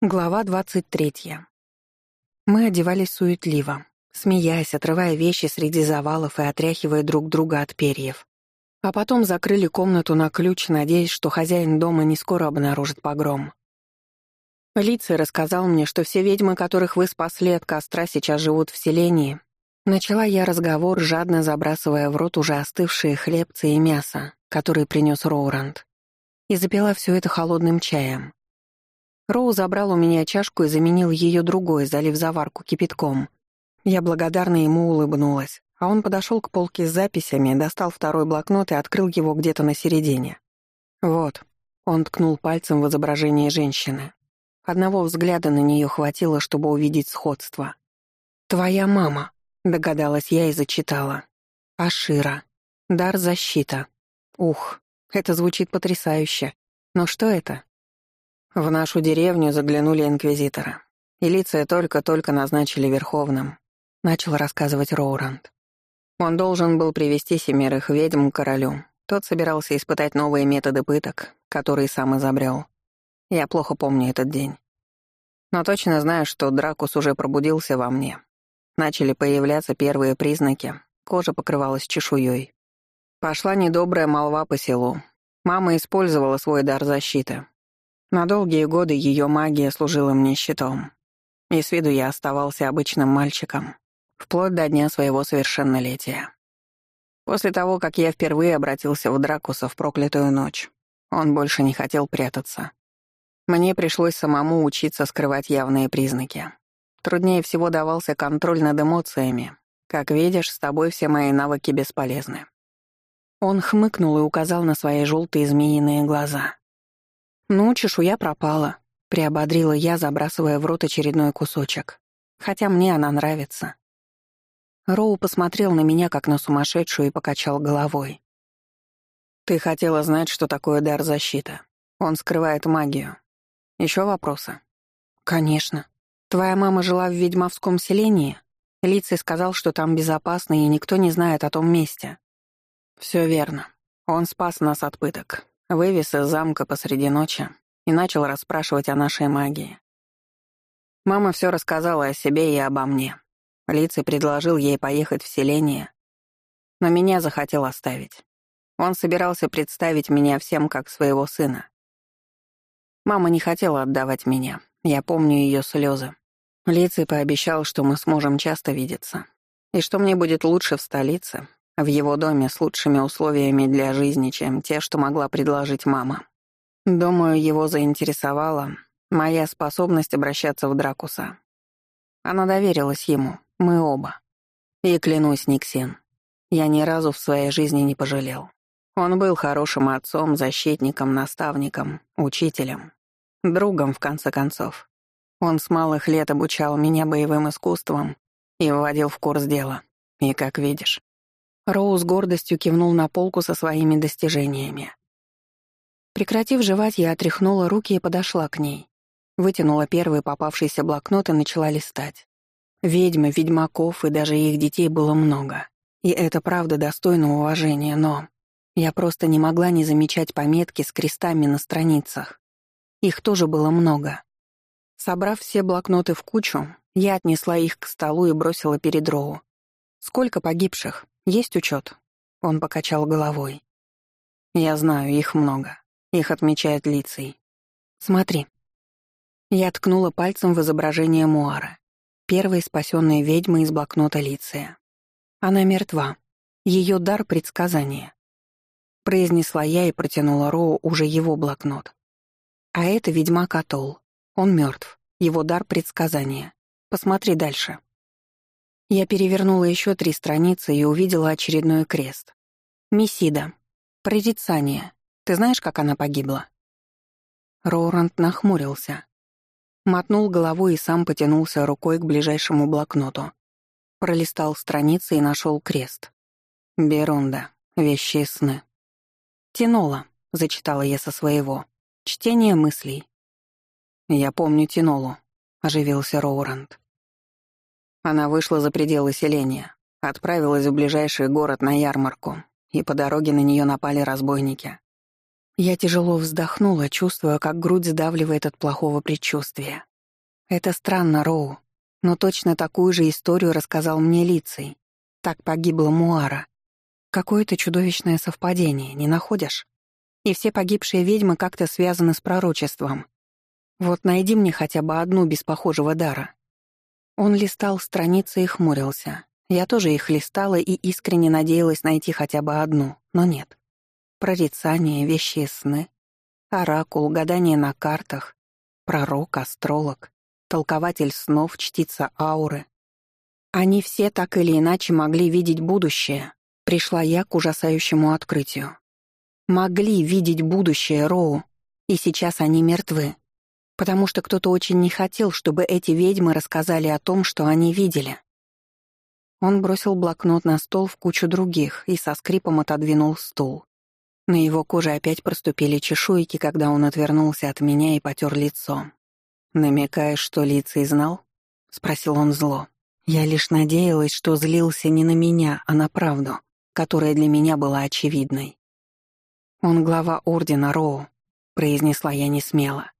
Глава двадцать третья. Мы одевались суетливо, смеясь, отрывая вещи среди завалов и отряхивая друг друга от перьев. А потом закрыли комнату на ключ, надеясь, что хозяин дома не скоро обнаружит погром. Лицей рассказал мне, что все ведьмы, которых вы спасли от костра, сейчас живут в селении. Начала я разговор, жадно забрасывая в рот уже остывшие хлебцы и мясо, которые принес Роуранд. И запила все это холодным чаем. Роу забрал у меня чашку и заменил ее другой, залив заварку кипятком. Я благодарно ему улыбнулась, а он подошел к полке с записями, достал второй блокнот и открыл его где-то на середине. «Вот», — он ткнул пальцем в изображение женщины. Одного взгляда на нее хватило, чтобы увидеть сходство. «Твоя мама», — догадалась я и зачитала. «Ашира. Дар защита. Ух, это звучит потрясающе. Но что это?» В нашу деревню заглянули инквизиторы. Илиция только-только назначили верховным, начал рассказывать Роуранд. Он должен был привести семерых ведьм к королю. Тот собирался испытать новые методы пыток, которые сам изобрел. Я плохо помню этот день. Но точно знаю, что Дракус уже пробудился во мне. Начали появляться первые признаки, кожа покрывалась чешуей. Пошла недобрая молва по селу. Мама использовала свой дар защиты, на долгие годы ее магия служила мне щитом. И с виду я оставался обычным мальчиком, вплоть до дня своего совершеннолетия. После того, как я впервые обратился в Дракуса в проклятую ночь, он больше не хотел прятаться. Мне пришлось самому учиться скрывать явные признаки. Труднее всего давался контроль над эмоциями. Как видишь, с тобой все мои навыки бесполезны. Он хмыкнул и указал на свои желтые змеиные глаза. «Ну, чешуя пропала», — приободрила я, забрасывая в рот очередной кусочек. «Хотя мне она нравится». Роу посмотрел на меня, как на сумасшедшую, и покачал головой. «Ты хотела знать, что такое дар защиты. Он скрывает магию. Еще вопросы?» «Конечно. Твоя мама жила в ведьмовском селении?» Лицей сказал, что там безопасно, и никто не знает о том месте. Все верно. Он спас нас от пыток. Вывез из замка посреди ночи и начал расспрашивать о нашей магии. Мама все рассказала о себе и обо мне. Лицей предложил ей поехать в селение, но меня захотел оставить. Он собирался представить меня всем как своего сына. Мама не хотела отдавать меня, я помню ее слезы. Лицей пообещал, что мы сможем часто видеться, и что мне будет лучше в столице, в его доме с лучшими условиями для жизни, чем те, что могла предложить мама. Думаю, его заинтересовала моя способность обращаться в Дракуса. Она доверилась ему, мы оба. И клянусь, Никсин, я ни разу в своей жизни не пожалел. Он был хорошим отцом, защитником, наставником, учителем, другом, в конце концов. Он с малых лет обучал меня боевым искусствам и вводил в курс дела. И, как видишь, Роуз гордостью кивнул на полку со своими достижениями. Прекратив жевать, я отряхнула руки и подошла к ней. Вытянула первый попавшийся блокнот и начала листать. Ведьмы, ведьмаков и даже их детей было много. И это правда достойно уважения, но... Я просто не могла не замечать пометки с крестами на страницах. Их тоже было много. Собрав все блокноты в кучу, я отнесла их к столу и бросила перед Роу. «Сколько погибших?» «Есть учет?» Он покачал головой. «Я знаю, их много. Их отмечает лицей. Смотри». Я ткнула пальцем в изображение Муара, первой спасенной ведьмы из блокнота Лиция. Она мертва. Ее дар предсказания. Произнесла я и протянула Роу уже его блокнот. А это ведьмак Атол. Он мертв. Его дар предсказания. Посмотри дальше. Я перевернула еще три страницы и увидела очередной крест. Мессида. Прорицание. Ты знаешь, как она погибла?» Роурант нахмурился. Мотнул головой и сам потянулся рукой к ближайшему блокноту. Пролистал страницы и нашел крест. «Берунда. Вещи и сны». «Тинола», — зачитала я со своего. «Чтение мыслей». «Я помню Тинолу», — оживился Роурант. Она вышла за пределы селения, отправилась в ближайший город на ярмарку, и по дороге на нее напали разбойники. Я тяжело вздохнула, чувствуя, как грудь сдавливает от плохого предчувствия. Это странно, Роу, но точно такую же историю рассказал мне Лицей. Так погибла Муара. Какое-то чудовищное совпадение, не находишь? И все погибшие ведьмы как-то связаны с пророчеством. Вот найди мне хотя бы одну без похожего дара. Он листал страницы и хмурился. Я тоже их листала и искренне надеялась найти хотя бы одну, но нет. Прорицание, вещи сны, оракул, гадание на картах, пророк, астролог, толкователь снов, чтица ауры. Они все так или иначе могли видеть будущее. Пришла я к ужасающему открытию. Могли видеть будущее Роу, и сейчас они мертвы. Потому что кто-то очень не хотел, чтобы эти ведьмы рассказали о том, что они видели. Он бросил блокнот на стол в кучу других и со скрипом отодвинул стул. На его коже опять проступили чешуйки, когда он отвернулся от меня и потер лицо. «Намекаешь, что лицей знал?» — спросил он зло. Я лишь надеялась, что злился не на меня, а на правду, которая для меня была очевидной. «Он глава Ордена Роу», — произнесла я несмело.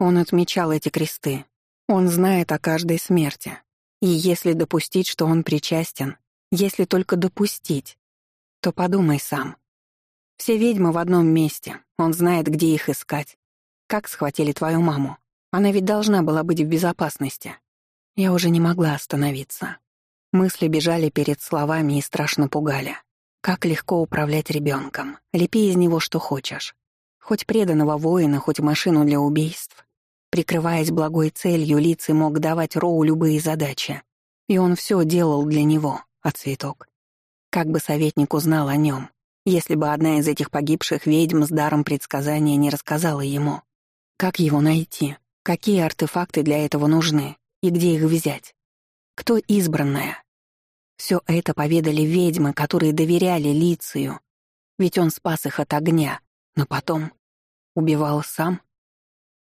Он отмечал эти кресты. Он знает о каждой смерти. И если допустить, что он причастен, если только допустить, то подумай сам. Все ведьмы в одном месте, он знает, где их искать. Как схватили твою маму? Она ведь должна была быть в безопасности. Я уже не могла остановиться. Мысли бежали перед словами и страшно пугали. Как легко управлять ребенком. Лепи из него что хочешь. Хоть преданного воина, хоть машину для убийств. Прикрываясь благой целью, Лицей мог давать Роу любые задачи. И он все делал для него, а цветок. Как бы советник узнал о нем, если бы одна из этих погибших ведьм с даром предсказания не рассказала ему. Как его найти? Какие артефакты для этого нужны? И где их взять? Кто избранная? Все это поведали ведьмы, которые доверяли Лицию, ведь он спас их от огня, но потом убивал сам.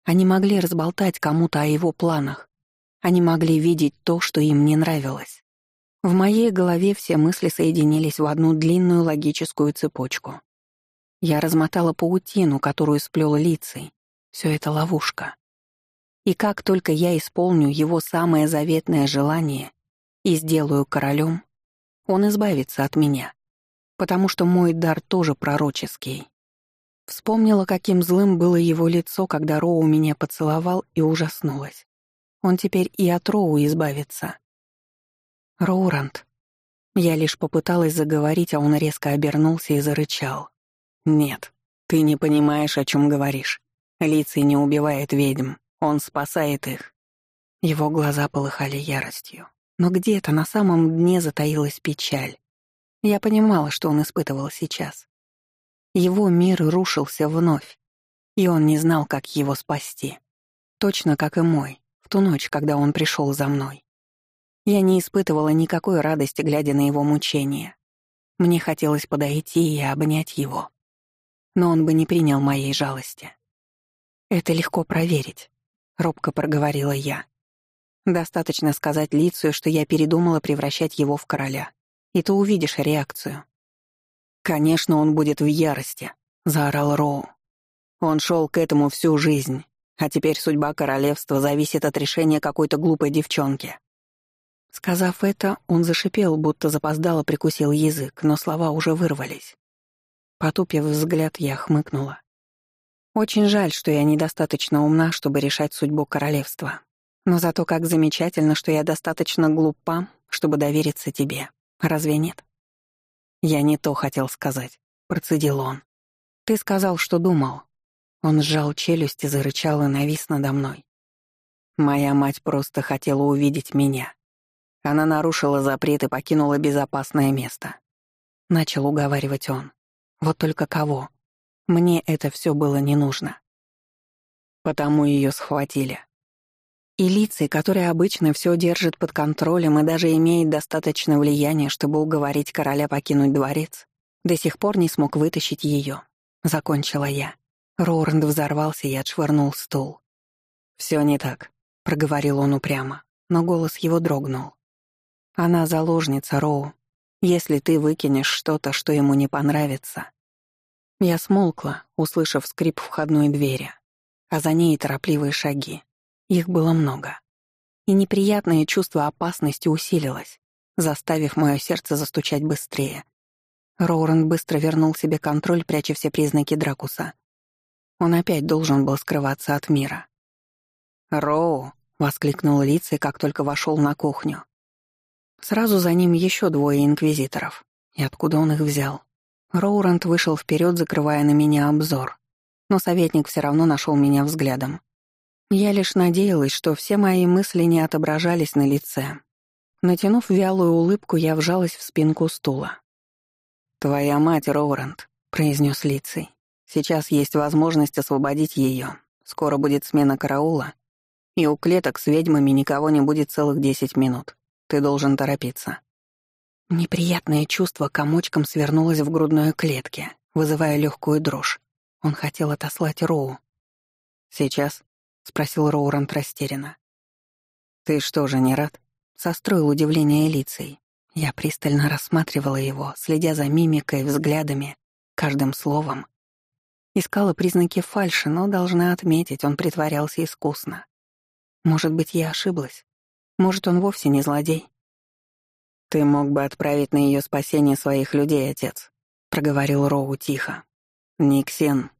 Они могли разболтать кому-то о его планах. Они могли видеть то, что им не нравилось. В моей голове все мысли соединились в одну длинную логическую цепочку. Я размотала паутину, которую сплел лицей. Все это ловушка. И как только я исполню его самое заветное желание и сделаю королем, он избавится от меня, потому что мой дар тоже пророческий. Вспомнила, каким злым было его лицо, когда Роу меня поцеловал, и ужаснулась. Он теперь и от Роу избавится. «Роурант». Я лишь попыталась заговорить, а он резко обернулся и зарычал. «Нет, ты не понимаешь, о чем говоришь. Лицей не убивает ведьм, он спасает их». Его глаза полыхали яростью. Но где-то на самом дне затаилась печаль. Я понимала, что он испытывал сейчас. Его мир рушился вновь, и он не знал, как его спасти. Точно как и мой, в ту ночь, когда он пришел за мной. Я не испытывала никакой радости, глядя на его мучения. Мне хотелось подойти и обнять его. Но он бы не принял моей жалости. «Это легко проверить», — робко проговорила я. «Достаточно сказать Лицию, что я передумала превращать его в короля, и ты увидишь реакцию». «Конечно, он будет в ярости», — заорал Роу. «Он шел к этому всю жизнь, а теперь судьба королевства зависит от решения какой-то глупой девчонки. Сказав это, он зашипел, будто запоздало прикусил язык, но слова уже вырвались. Потупив взгляд, я хмыкнула. Очень жаль, что я недостаточно умна, чтобы решать судьбу королевства. Но зато как замечательно, что я достаточно глупа, чтобы довериться тебе. Разве нет? Я не то хотел сказать, процедил он. Ты сказал, что думал. Он сжал челюсть и зарычал и навис надо мной. Моя мать просто хотела увидеть меня. Она нарушила запрет и покинула безопасное место. Начал уговаривать он. Вот только кого? Мне это все было не нужно. Потому ее схватили. И лицей, который обычно все держит под контролем и даже имеет достаточно влияния, чтобы уговорить короля покинуть дворец, до сих пор не смог вытащить ее. Закончила я. Роранд взорвался и отшвырнул стул. Все не так», — проговорил он упрямо, но голос его дрогнул. Она заложница, Роу. Если ты выкинешь что-то, что ему не понравится. Я смолкла, услышав скрип входной двери, а за ней торопливые шаги. Их было много. И неприятное чувство опасности усилилось, заставив мое сердце застучать быстрее. Роурен быстро вернул себе контроль, пряча все признаки Дракуса. Он опять должен был скрываться от мира. «Роу!» — воскликнул Лицей, как только вошел на кухню. Сразу за ним еще двое инквизиторов. И откуда он их взял? Роурант вышел вперед, закрывая на меня обзор. Но советник все равно нашел меня взглядом. Я лишь надеялась, что все мои мысли не отображались на лице. Натянув вялую улыбку, я вжалась в спинку стула. «Твоя мать, Роурант», — произнес Лицей. «Сейчас есть возможность освободить ее. Скоро будет смена караула, и у клеток с ведьмами никого не будет целых десять минут. Ты должен торопиться». Неприятное чувство комочком свернулось в грудной клетке, вызывая легкую дрожь. Он хотел отослать Роу. «Сейчас?» — спросил Роурант растерянно. «Ты что же, не рад?» — состроил удивление лицей. Я пристально рассматривала его, следя за мимикой, взглядами, каждым словом. Искала признаки фальши, но, должна отметить, он притворялся искусно. Может быть, я ошиблась? Может, он вовсе не злодей? «Ты мог бы отправить на ее спасение своих людей, отец», — проговорил Роу тихо. «Никсен.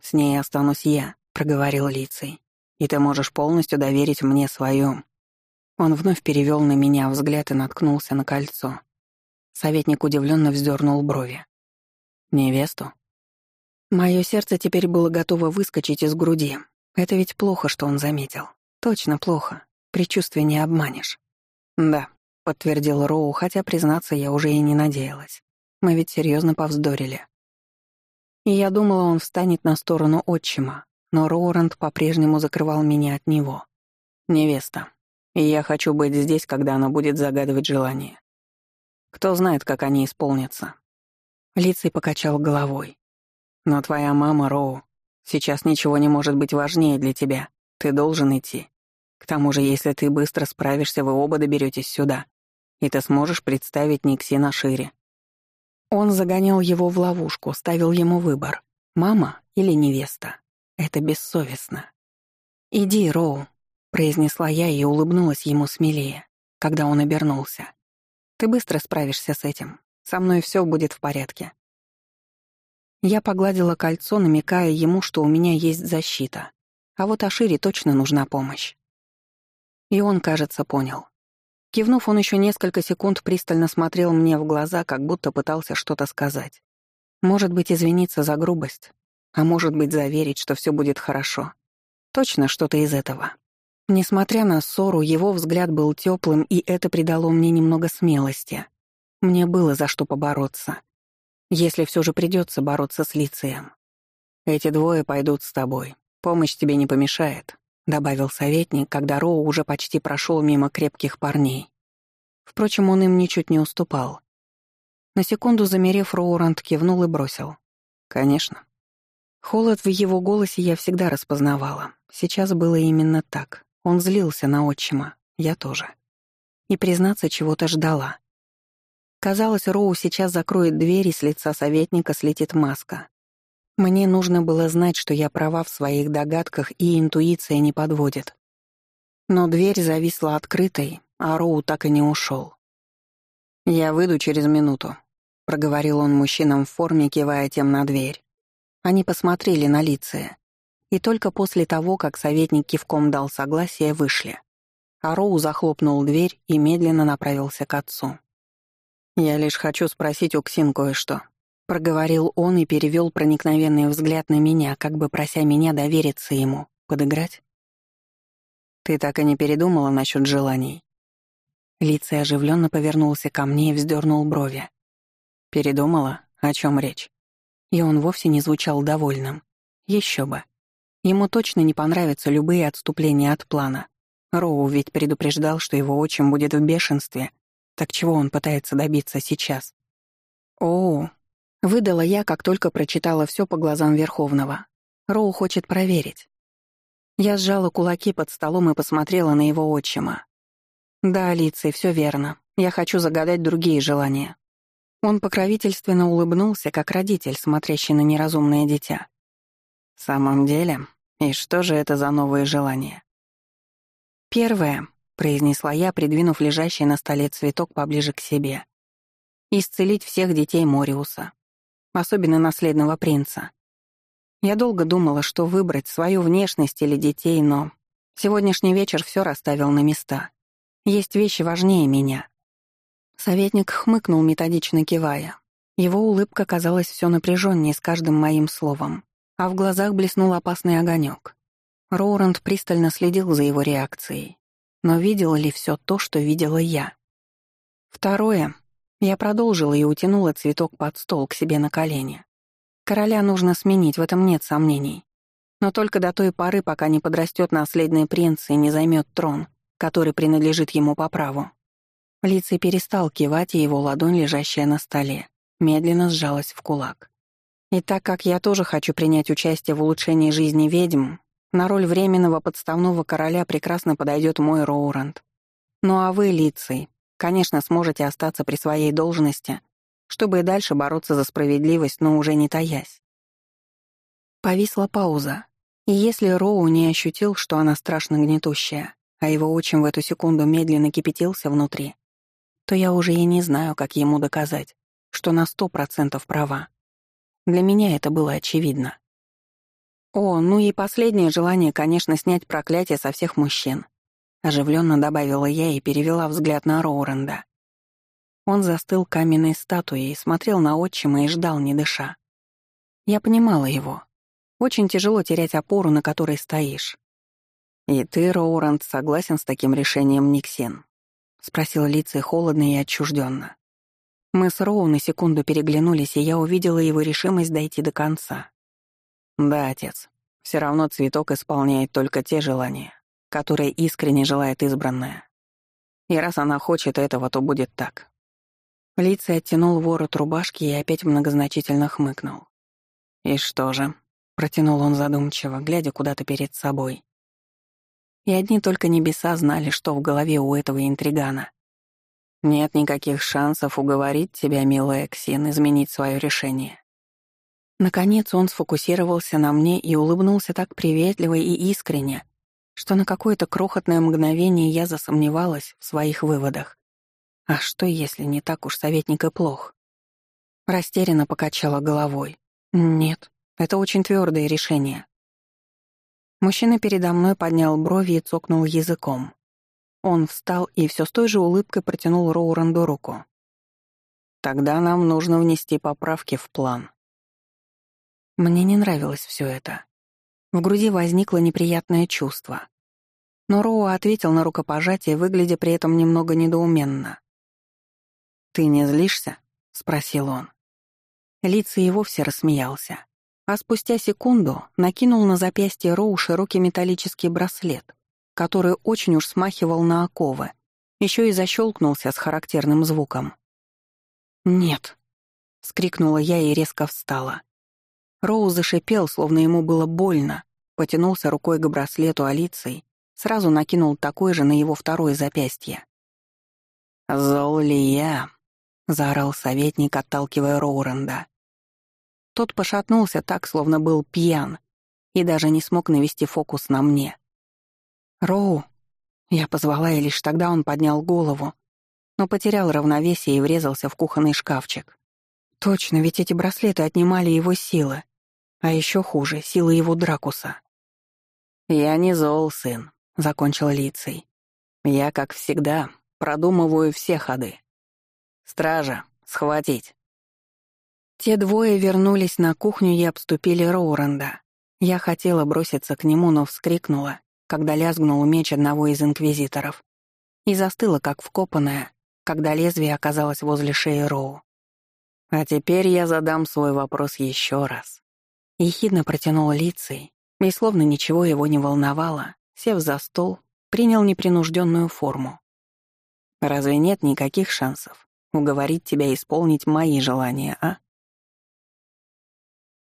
С ней останусь я», — проговорил Лицей. «И ты можешь полностью доверить мне свою». Он вновь перевел на меня взгляд и наткнулся на кольцо. Советник удивленно вздернул брови. «Невесту?» Мое сердце теперь было готово выскочить из груди. Это ведь плохо, что он заметил. Точно плохо. Причувствие не обманешь. Да, подтвердил Роу, хотя, признаться, я уже и не надеялась. Мы ведь серьезно повздорили. И я думала, он встанет на сторону отчима, но Роуранд по-прежнему закрывал меня от него. Невеста. И я хочу быть здесь, когда она будет загадывать желание. Кто знает, как они исполнятся. Лицей покачал головой. Но твоя мама, Роу, сейчас ничего не может быть важнее для тебя. Ты должен идти. К тому же, если ты быстро справишься, вы оба доберетесь сюда. И ты сможешь представить Никси на шире. Он загонял его в ловушку, ставил ему выбор — мама или невеста. Это бессовестно. «Иди, Роу», — произнесла я и улыбнулась ему смелее, когда он обернулся. «Ты быстро справишься с этим. Со мной все будет в порядке». Я погладила кольцо, намекая ему, что у меня есть защита. А вот Ашире точно нужна помощь. И он, кажется, понял. Кивнув, он еще несколько секунд пристально смотрел мне в глаза, как будто пытался что-то сказать. Может быть, извиниться за грубость, а может быть, заверить, что все будет хорошо. Точно что-то из этого. Несмотря на ссору, его взгляд был теплым, и это придало мне немного смелости. Мне было за что побороться. Если все же придется бороться с Лицием. Эти двое пойдут с тобой, «Помощь тебе не помешает», — добавил советник, когда Роу уже почти прошел мимо крепких парней. Впрочем, он им ничуть не уступал. На секунду замерев, Роурант кивнул и бросил. «Конечно». Холод в его голосе я всегда распознавала. Сейчас было именно так. Он злился на отчима, я тоже. И, признаться, чего-то ждала. Казалось, Роу сейчас закроет дверь, и с лица советника слетит маска. Мне нужно было знать, что я права в своих догадках, и интуиция не подводит. Но дверь зависла открытой, а Роу так и не ушел. «Я выйду через минуту», — проговорил он мужчинам в форме, кивая тем на дверь. Они посмотрели на лица, и только после того, как советник кивком дал согласие, вышли. А Роу захлопнул дверь и медленно направился к отцу. «Я лишь хочу спросить у Ксин кое-что», Проговорил он и перевел проникновенный взгляд на меня, как бы прося меня довериться ему, подыграть. «Ты так и не передумала насчет желаний?» Лицей оживленно повернулся ко мне и вздернул брови. «Передумала? О чем речь?» И он вовсе не звучал довольным. Еще бы. Ему точно не понравятся любые отступления от плана. Роу ведь предупреждал, что его отчим будет в бешенстве. Так чего он пытается добиться сейчас? О, Выдала я, как только прочитала все по глазам Верховного. Роу хочет проверить. Я сжала кулаки под столом и посмотрела на его отчима. «Да, Алицей, все верно. Я хочу загадать другие желания». Он покровительственно улыбнулся, как родитель, смотрящий на неразумное дитя. «В самом деле? И что же это за новые желания?» «Первое», — произнесла я, придвинув лежащий на столе цветок поближе к себе. «Исцелить всех детей Мориуса, особенно наследного принца. Я долго думала, что выбрать, свою внешность или детей, но сегодняшний вечер все расставил на места. Есть вещи важнее меня». Советник хмыкнул, методично кивая. Его улыбка казалась все напряженнее с каждым моим словом, а в глазах блеснул опасный огонек. Роуранд пристально следил за его реакцией. Но видел ли все то, что видела я? Второе. Я продолжила и утянула цветок под стол к себе на колени. Короля нужно сменить, в этом нет сомнений. Но только до той поры, пока не подрастет наследный принц и не займет трон, который принадлежит ему по праву. Лицей перестал кивать, и его ладонь, лежащая на столе, медленно сжалась в кулак. И так как я тоже хочу принять участие в улучшении жизни ведьм, на роль временного подставного короля прекрасно подойдет мой Роуранд. Ну а вы, Лицей, конечно, сможете остаться при своей должности, чтобы и дальше бороться за справедливость, но уже не таясь. Повисла пауза, и если Роу не ощутил, что она страшно гнетущая, а его отчим в эту секунду медленно кипятился внутри, то я уже и не знаю, как ему доказать, что на сто процентов права. Для меня это было очевидно. О, ну и последнее желание, конечно, снять проклятие со всех мужчин. Оживленно добавила я и перевела взгляд на Роуренда. Он застыл каменной статуей, смотрел на отчима и ждал, не дыша. Я понимала его. Очень тяжело терять опору, на которой стоишь. «И ты, Роуранд, согласен с таким решением, Никсен?» — спросил Лицей холодно и отчужденно. Мы с Роу на секунду переглянулись, и я увидела его решимость дойти до конца. Да, отец. Все равно цветок исполняет только те желания, которые искренне желает избранная. И раз она хочет этого, то будет так. Лицей оттянул ворот рубашки и опять многозначительно хмыкнул. «И что же?» — протянул он задумчиво, глядя куда-то перед собой. И одни только небеса знали, что в голове у этого интригана. Нет никаких шансов уговорить тебя, милая Ксин, изменить свое решение. Наконец он сфокусировался на мне и улыбнулся так приветливо и искренне, что на какое-то крохотное мгновение я засомневалась в своих выводах. А что, если не так уж советник и плох? Растерянно покачала головой. Нет, это очень твердое решение. Мужчина передо мной поднял брови и цокнул языком. Он встал и все с той же улыбкой протянул Роуранду руку. «Тогда нам нужно внести поправки в план», мне не нравилось все это. В груди возникло неприятное чувство. Но Роу ответил на рукопожатие, выглядя при этом немного недоуменно. «Ты не злишься?» — спросил он. Лица и вовсе рассмеялся, а спустя секунду накинул на запястье Роу широкий металлический браслет, который очень уж смахивал на оковы, еще и защелкнулся с характерным звуком. «Нет», — скрикнула я и резко встала. Роу зашипел, словно ему было больно, потянулся рукой к браслету Алиции, сразу накинул такой же на его второе запястье. «Зол ли я?» — заорал советник, отталкивая Роуренда. Тот пошатнулся так, словно был пьян, и даже не смог навести фокус на мне. «Роу!» Я позвала, и лишь тогда он поднял голову, но потерял равновесие и врезался в кухонный шкафчик. Точно, ведь эти браслеты отнимали его силы. А еще хуже — силы его Дракуса. «Я не зол, сын», — закончил Лицей. «Я, как всегда, продумываю все ходы. Стража, схватить». Те двое вернулись на кухню и обступили Роуренда. Я хотела броситься к нему, но вскрикнула, когда лязгнул меч одного из инквизиторов. И застыла, как вкопанная, когда лезвие оказалось возле шеи Роу. А теперь я задам свой вопрос еще раз. Ехидно протянул лицей, и словно ничего его не волновало, сев за стол, принял непринужденную форму. «Разве нет никаких шансов уговорить тебя исполнить мои желания, а?»